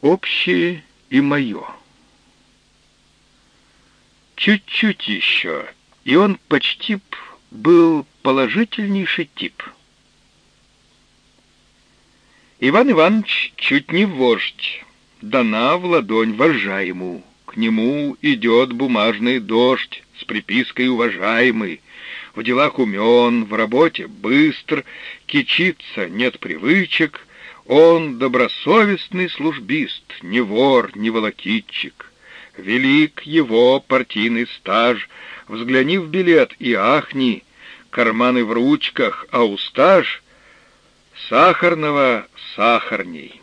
общее и мое. Чуть-чуть еще, и он почти был положительнейший тип. Иван Иванович чуть не вождь, дана в ладонь вожжа ему. К нему идет бумажный дождь с припиской «уважаемый», в делах умен, в работе быстр, кичится, нет привычек, он добросовестный службист, не вор, не волокитчик. Велик его партийный стаж, взгляни в билет и ахни, карманы в ручках, а устаж сахарного сахарней.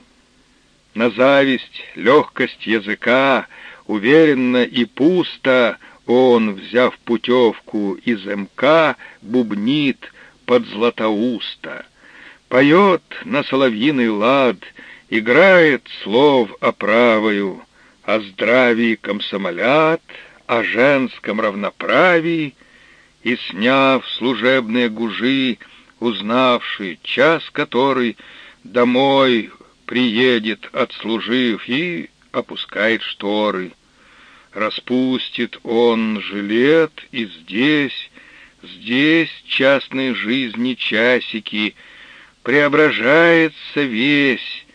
На зависть, легкость языка, уверенно и пусто он, взяв путевку из МК, бубнит под Златоуста. Поет на соловьиный лад, играет слов оправою, о здравии комсомолят, о женском равноправии, и, сняв служебные гужи, узнавший час который, домой приедет, отслужив, и опускает шторы — Распустит он жилет, и здесь, здесь частной жизни часики, преображается весь,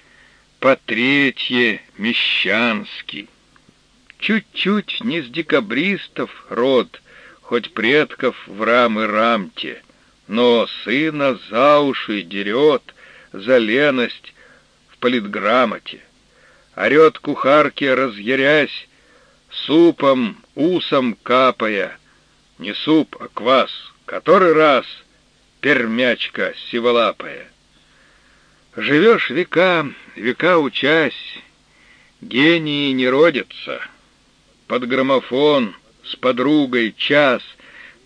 по третье мещанский. Чуть-чуть не с декабристов род, хоть предков в рамы рамте, но сына за уши дерет за леность в политграмоте. Орет кухарке, разъярясь, супом, усом капая. Не суп, а квас, который раз пермячка сиволапая. Живешь века, века учась, гении не родятся. Под граммофон с подругой час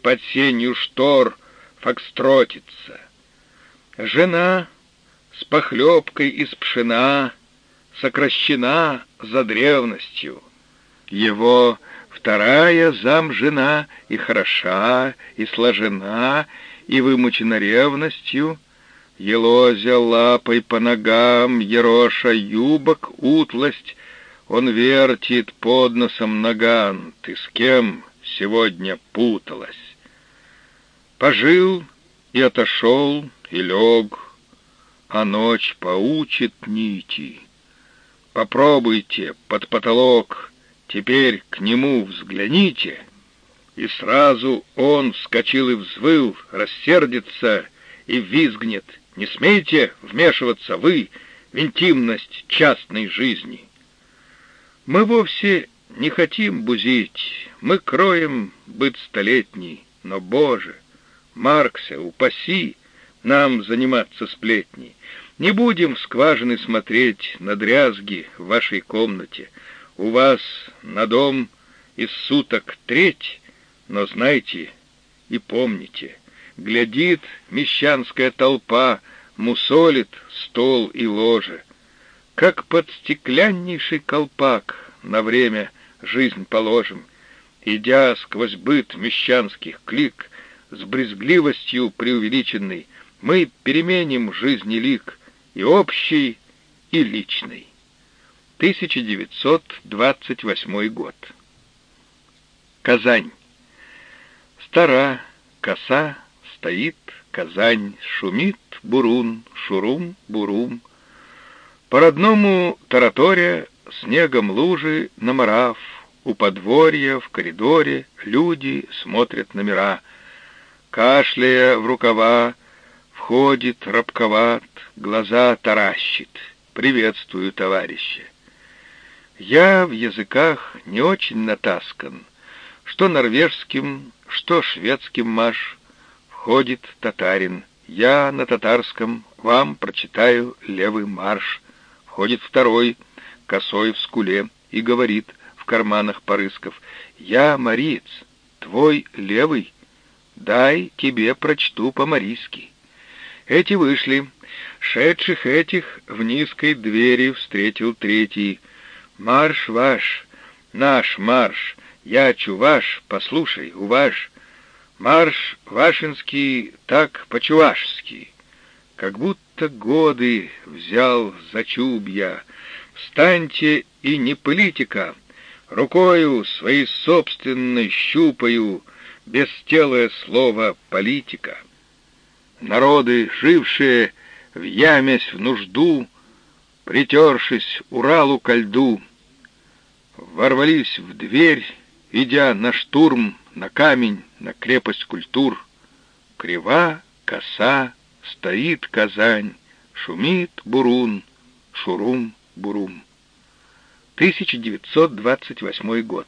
под сенью штор фокстротится. Жена с похлебкой из пшена сокращена за древностью — его вторая зам-жена и хороша, и сложена, и вымучена ревностью, елозя лапой по ногам, ероша юбок утлость, он вертит под носом наган. Ты с кем сегодня путалась? Пожил и отошел, и лег, а ночь поучит нити. Попробуйте под потолок Теперь к нему взгляните!» И сразу он вскочил и взвыл, рассердится и визгнет. «Не смейте вмешиваться вы в интимность частной жизни!» Мы вовсе не хотим бузить, мы кроем быть столетний, но, Боже, Маркса, упаси нам заниматься сплетней. Не будем в скважины смотреть на дрязги в вашей комнате, у вас на дом из суток треть, но знайте и помните, глядит мещанская толпа, мусолит стол и ложе, как под стекляннейший колпак на время жизнь положим, идя сквозь быт мещанских клик, с брезгливостью преувеличенной, мы переменим жизни лик и общий, и личный. 1928 год. Казань. Стара, коса, стоит Казань, шумит бурун, шурум, бурум. По родному тараторе снегом лужи наморав, у подворья, в коридоре люди смотрят номера. Кашляя в рукава, входит рабковат, глаза таращит. Приветствую, товарищи. Я в языках не очень натаскан. Что норвежским, что шведским маш. Входит татарин. Я на татарском вам прочитаю левый марш. Входит второй, косой в скуле, и говорит в карманах порысков. Я мариец, твой левый. Дай тебе прочту по-марийски. Эти вышли. Шедших этих в низкой двери встретил третий — Марш ваш, наш марш, я чуваш, послушай, уваж. Марш вашинский так по-чувашски, как будто годы взял за чубья, Встаньте и не политика, рукою своей собственной щупаю. Бестелое слово политика. Народы, жившие в ямясь в нужду, притершись Уралу ко льду, ворвались в дверь, идя на штурм, на камень, на крепость культур. Крива, коса, стоит Казань, шумит бурун, шурум-бурум. 1928 год.